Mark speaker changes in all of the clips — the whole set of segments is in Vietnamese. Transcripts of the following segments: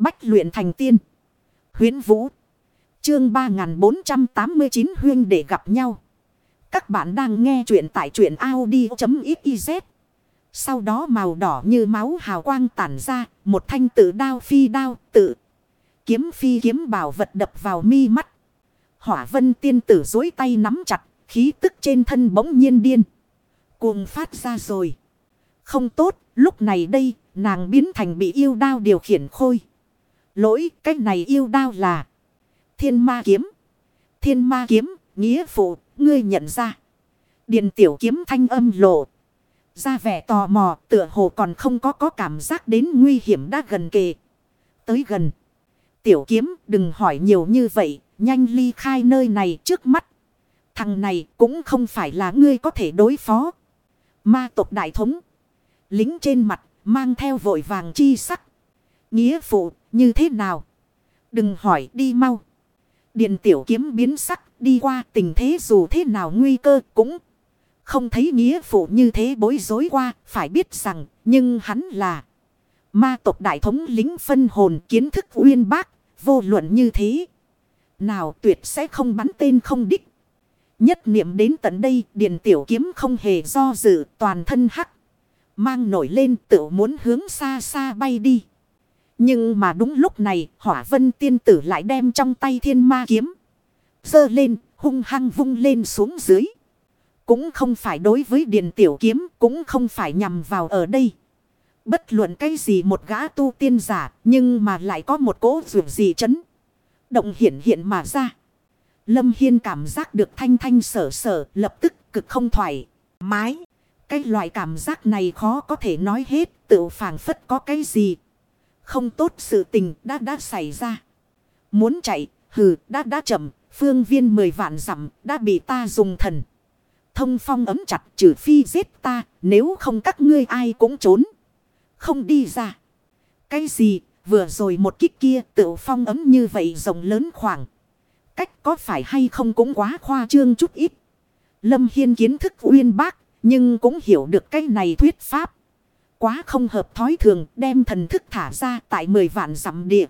Speaker 1: Bách luyện thành tiên. Huyến Vũ. Chương 3489 huyên để gặp nhau. Các bạn đang nghe truyện tại truyện Audi.xyz. Sau đó màu đỏ như máu hào quang tản ra. Một thanh tự đao phi đao tự. Kiếm phi kiếm bảo vật đập vào mi mắt. Hỏa vân tiên tử dối tay nắm chặt. Khí tức trên thân bỗng nhiên điên. Cuồng phát ra rồi. Không tốt, lúc này đây, nàng biến thành bị yêu đao điều khiển khôi. Lỗi, cách này yêu đao là thiên ma kiếm. Thiên ma kiếm, nghĩa phụ, ngươi nhận ra. Điện tiểu kiếm thanh âm lộ. Ra vẻ tò mò, tựa hồ còn không có có cảm giác đến nguy hiểm đã gần kề. Tới gần. Tiểu kiếm, đừng hỏi nhiều như vậy, nhanh ly khai nơi này trước mắt. Thằng này cũng không phải là ngươi có thể đối phó. Ma tộc đại thống. Lính trên mặt, mang theo vội vàng chi sắc. Nghĩa phụ, như thế nào? Đừng hỏi, đi mau. Điện tiểu kiếm biến sắc, đi qua, tình thế dù thế nào nguy cơ cũng không thấy nghĩa phụ như thế bối rối qua. Phải biết rằng, nhưng hắn là ma tộc đại thống lính phân hồn kiến thức uyên bác, vô luận như thế. Nào tuyệt sẽ không bắn tên không đích. Nhất niệm đến tận đây, điện tiểu kiếm không hề do dự, toàn thân hắc. Mang nổi lên, tự muốn hướng xa xa bay đi. Nhưng mà đúng lúc này, hỏa vân tiên tử lại đem trong tay thiên ma kiếm. Dơ lên, hung hăng vung lên xuống dưới. Cũng không phải đối với điện tiểu kiếm, cũng không phải nhằm vào ở đây. Bất luận cái gì một gã tu tiên giả, nhưng mà lại có một cỗ rượu gì chấn. Động hiện hiện mà ra. Lâm Hiên cảm giác được thanh thanh sở sở, lập tức cực không thoải mái. Cái loại cảm giác này khó có thể nói hết, tự phản phất có cái gì. Không tốt sự tình đã đã xảy ra. Muốn chạy, hừ, đã đã chậm, phương viên mười vạn dặm đã bị ta dùng thần. Thông phong ấm chặt trừ phi giết ta, nếu không các ngươi ai cũng trốn. Không đi ra. Cái gì, vừa rồi một kích kia tự phong ấm như vậy rộng lớn khoảng. Cách có phải hay không cũng quá khoa trương chút ít. Lâm Hiên kiến thức uyên bác, nhưng cũng hiểu được cái này thuyết pháp. Quá không hợp thói thường đem thần thức thả ra tại 10 vạn dặm địa.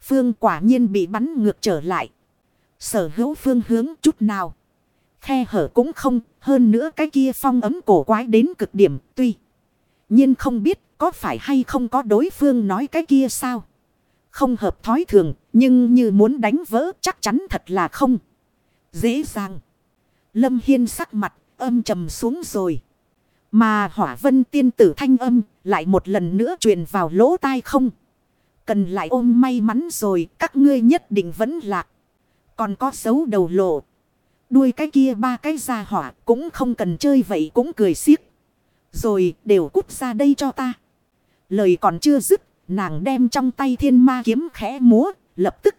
Speaker 1: Phương quả nhiên bị bắn ngược trở lại. Sở hữu phương hướng chút nào. Khe hở cũng không, hơn nữa cái kia phong ấm cổ quái đến cực điểm tuy. nhiên không biết có phải hay không có đối phương nói cái kia sao. Không hợp thói thường, nhưng như muốn đánh vỡ chắc chắn thật là không. Dễ dàng. Lâm Hiên sắc mặt âm trầm xuống rồi. Mà hỏa vân tiên tử thanh âm lại một lần nữa truyền vào lỗ tai không. Cần lại ôm may mắn rồi, các ngươi nhất định vẫn lạc. Còn có xấu đầu lộ. Đuôi cái kia ba cái ra hỏa cũng không cần chơi vậy cũng cười xiếc. Rồi đều cút ra đây cho ta. Lời còn chưa dứt. Nàng đem trong tay thiên ma kiếm khẽ múa. Lập tức.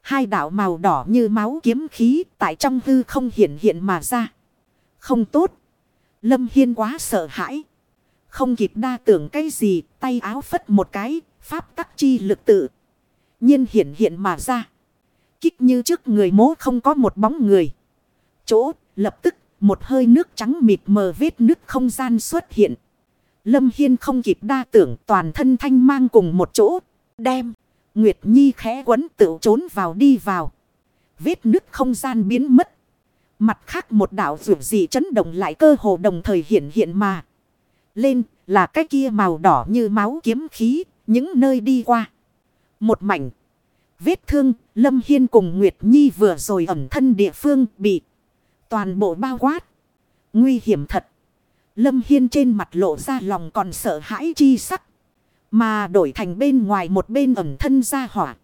Speaker 1: Hai đạo màu đỏ như máu kiếm khí tại trong hư không hiện hiện mà ra. Không tốt. Lâm Hiên quá sợ hãi. Không kịp đa tưởng cái gì, tay áo phất một cái, pháp tắc chi lực tự. nhiên hiện hiện mà ra. Kích như trước người mố không có một bóng người. Chỗ, lập tức, một hơi nước trắng mịt mờ vết nước không gian xuất hiện. Lâm Hiên không kịp đa tưởng toàn thân thanh mang cùng một chỗ. Đem, Nguyệt Nhi khẽ quấn tự trốn vào đi vào. Vết nước không gian biến mất. Mặt khác một đảo rượu gì chấn động lại cơ hồ đồng thời hiện hiện mà. Lên là cái kia màu đỏ như máu kiếm khí, những nơi đi qua. Một mảnh. Vết thương, Lâm Hiên cùng Nguyệt Nhi vừa rồi ẩm thân địa phương bị toàn bộ bao quát. Nguy hiểm thật. Lâm Hiên trên mặt lộ ra lòng còn sợ hãi chi sắc. Mà đổi thành bên ngoài một bên ẩm thân ra hỏa.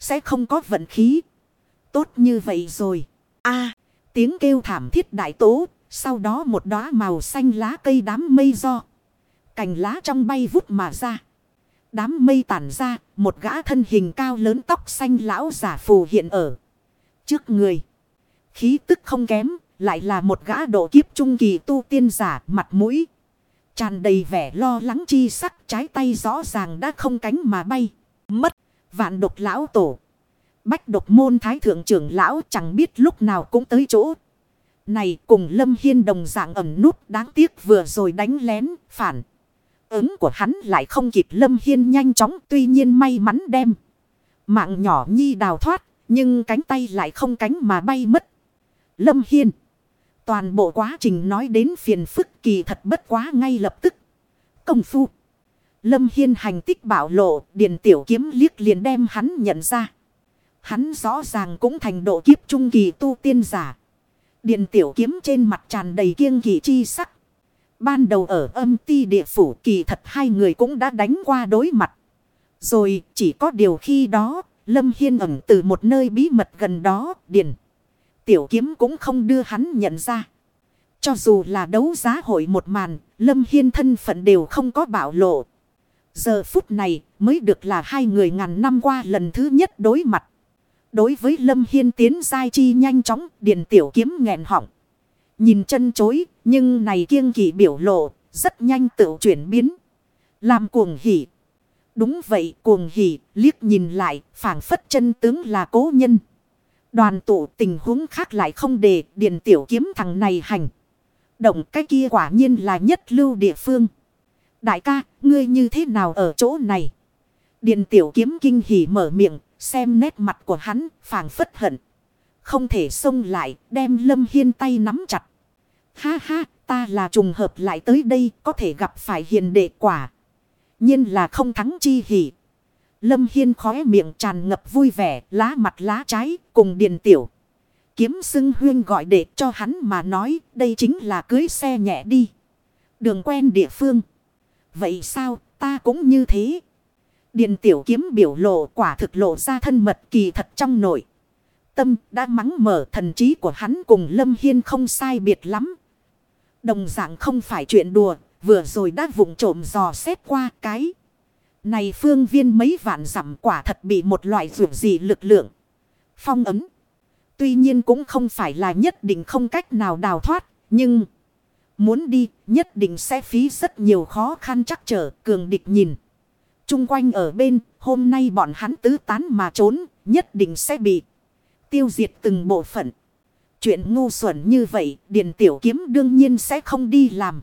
Speaker 1: Sẽ không có vận khí. Tốt như vậy rồi. Tiếng kêu thảm thiết đại tố. Sau đó một đóa màu xanh lá cây đám mây do. Cành lá trong bay vút mà ra. Đám mây tản ra. Một gã thân hình cao lớn tóc xanh lão giả phù hiện ở. Trước người. Khí tức không kém. Lại là một gã độ kiếp trung kỳ tu tiên giả, mặt mũi. Tràn đầy vẻ lo lắng chi sắc, trái tay rõ ràng đã không cánh mà bay. Mất. Vạn độc lão tổ. Bách độc môn thái thượng trưởng lão chẳng biết lúc nào cũng tới chỗ. Này cùng Lâm Hiên đồng dạng ẩm nút đáng tiếc vừa rồi đánh lén, phản. Ứng của hắn lại không kịp Lâm Hiên nhanh chóng tuy nhiên may mắn đem. Mạng nhỏ nhi đào thoát nhưng cánh tay lại không cánh mà bay mất. Lâm Hiên. Toàn bộ quá trình nói đến phiền phức kỳ thật bất quá ngay lập tức. Công phu. Lâm Hiên hành tích bảo lộ, điền tiểu kiếm liếc liền đem hắn nhận ra. Hắn rõ ràng cũng thành độ kiếp trung kỳ tu tiên giả. Điện tiểu kiếm trên mặt tràn đầy kiêng kỳ chi sắc. Ban đầu ở âm ti địa phủ kỳ thật hai người cũng đã đánh qua đối mặt. Rồi chỉ có điều khi đó, Lâm Hiên ẩn từ một nơi bí mật gần đó, điện. Tiểu kiếm cũng không đưa hắn nhận ra. Cho dù là đấu giá hội một màn, Lâm Hiên thân phận đều không có bảo lộ. Giờ phút này mới được là hai người ngàn năm qua lần thứ nhất đối mặt. Đối với Lâm Hiên tiến dai chi nhanh chóng, Điền Tiểu Kiếm nghẹn họng. Nhìn chân chối, nhưng này kiêng kỳ biểu lộ, rất nhanh tự chuyển biến. Làm cuồng hỉ. Đúng vậy, cuồng hỉ, liếc nhìn lại, phảng phất chân tướng là cố nhân. Đoàn tụ tình huống khác lại không để Điền Tiểu Kiếm thằng này hành. Động cái kia quả nhiên là nhất lưu địa phương. Đại ca, ngươi như thế nào ở chỗ này? Điện tiểu kiếm kinh hỉ mở miệng, xem nét mặt của hắn, phảng phất hận. Không thể xông lại, đem Lâm Hiên tay nắm chặt. Ha ha, ta là trùng hợp lại tới đây, có thể gặp phải hiền đệ quả. nhiên là không thắng chi hỉ. Lâm Hiên khóe miệng tràn ngập vui vẻ, lá mặt lá trái, cùng điền tiểu. Kiếm xưng huyên gọi đệ cho hắn mà nói, đây chính là cưới xe nhẹ đi. Đường quen địa phương. Vậy sao, ta cũng như thế điền tiểu kiếm biểu lộ quả thực lộ ra thân mật kỳ thật trong nội. Tâm đã mắng mở thần trí của hắn cùng Lâm Hiên không sai biệt lắm. Đồng dạng không phải chuyện đùa, vừa rồi đã vụng trộm dò xét qua cái. Này phương viên mấy vạn dặm quả thật bị một loại rượu gì lực lượng. Phong ấm. Tuy nhiên cũng không phải là nhất định không cách nào đào thoát, nhưng... Muốn đi, nhất định sẽ phí rất nhiều khó khăn chắc trở, cường địch nhìn. Trung quanh ở bên, hôm nay bọn hắn tứ tán mà trốn, nhất định sẽ bị tiêu diệt từng bộ phận. Chuyện ngu xuẩn như vậy, Điền Tiểu Kiếm đương nhiên sẽ không đi làm.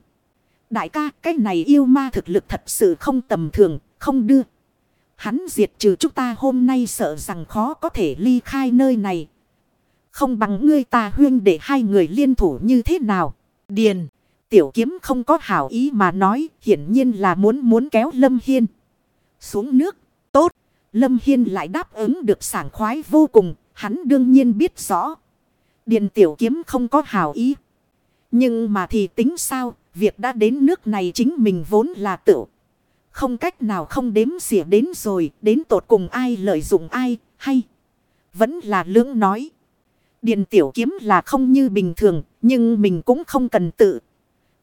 Speaker 1: Đại ca, cái này yêu ma thực lực thật sự không tầm thường, không đưa. Hắn diệt trừ chúng ta hôm nay sợ rằng khó có thể ly khai nơi này. Không bằng ngươi ta huyên để hai người liên thủ như thế nào. Điền. Tiểu kiếm không có hảo ý mà nói, hiển nhiên là muốn muốn kéo Lâm Hiên. Xuống nước, tốt, Lâm Hiên lại đáp ứng được sảng khoái vô cùng, hắn đương nhiên biết rõ. Điền tiểu kiếm không có hào ý. Nhưng mà thì tính sao, việc đã đến nước này chính mình vốn là tự. Không cách nào không đếm xỉa đến rồi, đến tột cùng ai lợi dụng ai, hay. Vẫn là lưỡng nói. điền tiểu kiếm là không như bình thường, nhưng mình cũng không cần tự.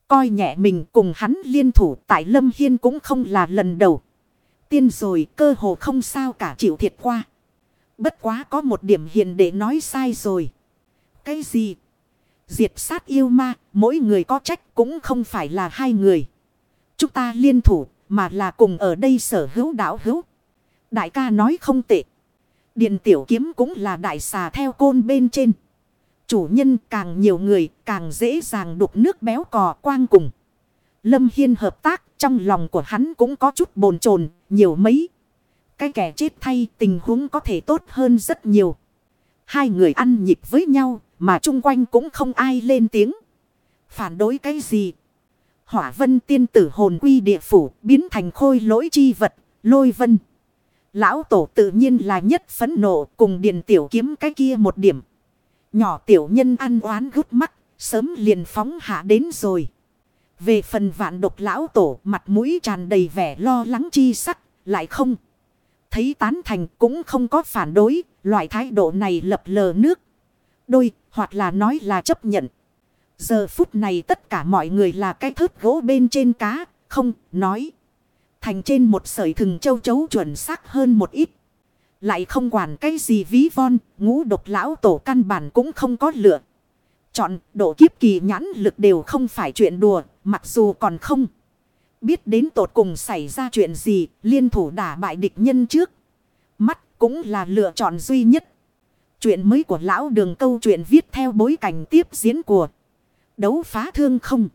Speaker 1: Coi nhẹ mình cùng hắn liên thủ tại Lâm Hiên cũng không là lần đầu. Tiên rồi cơ hồ không sao cả chịu thiệt qua. Bất quá có một điểm hiền để nói sai rồi. Cái gì? Diệt sát yêu ma, mỗi người có trách cũng không phải là hai người. Chúng ta liên thủ, mà là cùng ở đây sở hữu đảo hữu. Đại ca nói không tệ. Điện tiểu kiếm cũng là đại xà theo côn bên trên. Chủ nhân càng nhiều người càng dễ dàng đục nước béo cò quang cùng. Lâm Hiên hợp tác trong lòng của hắn cũng có chút bồn chồn nhiều mấy. Cái kẻ chết thay tình huống có thể tốt hơn rất nhiều. Hai người ăn nhịp với nhau mà chung quanh cũng không ai lên tiếng. Phản đối cái gì? Hỏa vân tiên tử hồn quy địa phủ biến thành khôi lỗi chi vật, lôi vân. Lão tổ tự nhiên là nhất phấn nộ cùng điền tiểu kiếm cái kia một điểm. Nhỏ tiểu nhân ăn oán gút mắt, sớm liền phóng hạ đến rồi. Về phần vạn độc lão tổ mặt mũi tràn đầy vẻ lo lắng chi sắc, lại không. Thấy tán thành cũng không có phản đối, loại thái độ này lập lờ nước. Đôi, hoặc là nói là chấp nhận. Giờ phút này tất cả mọi người là cái thớt gỗ bên trên cá, không, nói. Thành trên một sợi thừng châu chấu chuẩn xác hơn một ít. Lại không quản cái gì ví von, ngũ độc lão tổ căn bản cũng không có lựa. Chọn độ kiếp kỳ nhãn lực đều không phải chuyện đùa, mặc dù còn không. Biết đến tột cùng xảy ra chuyện gì, liên thủ đả bại địch nhân trước. Mắt cũng là lựa chọn duy nhất. Chuyện mới của lão đường câu chuyện viết theo bối cảnh tiếp diễn của đấu phá thương không.